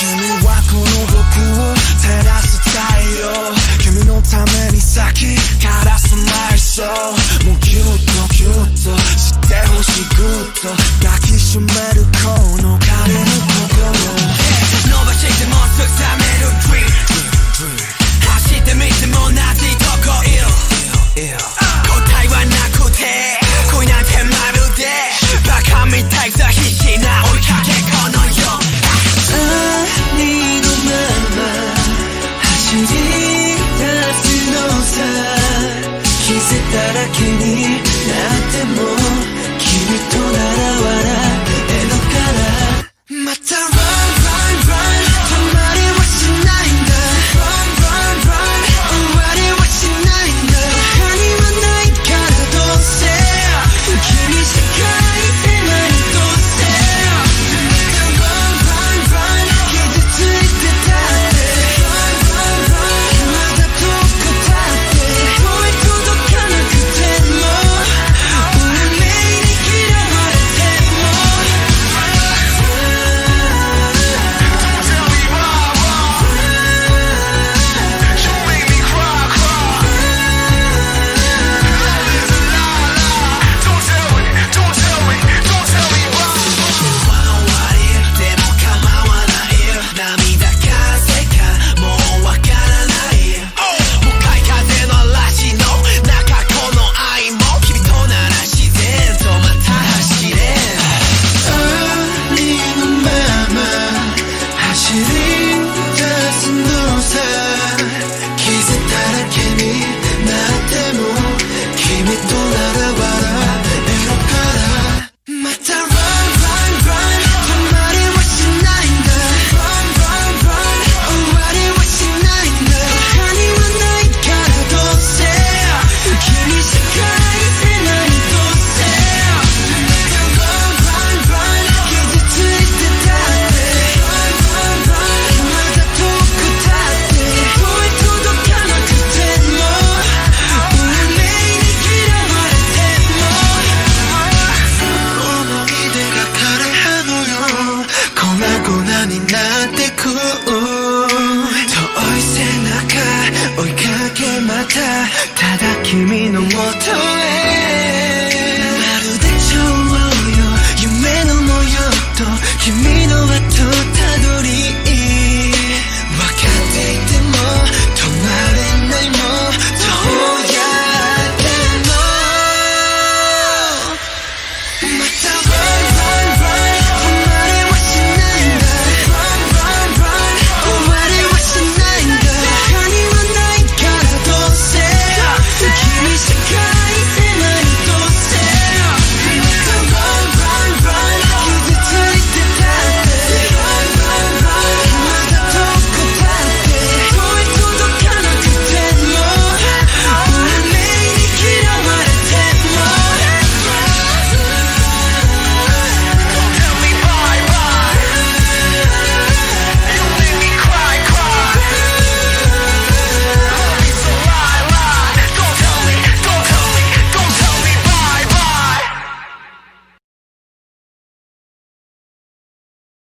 君はこの僕を照らす太陽。君のために咲きらすないそうもう I can hear になってく遠い背中追いかけまたただ君の元へ